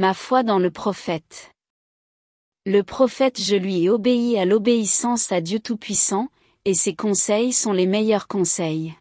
Ma foi dans le prophète. Le prophète je lui ai obéi à l'obéissance à Dieu Tout-Puissant, et ses conseils sont les meilleurs conseils.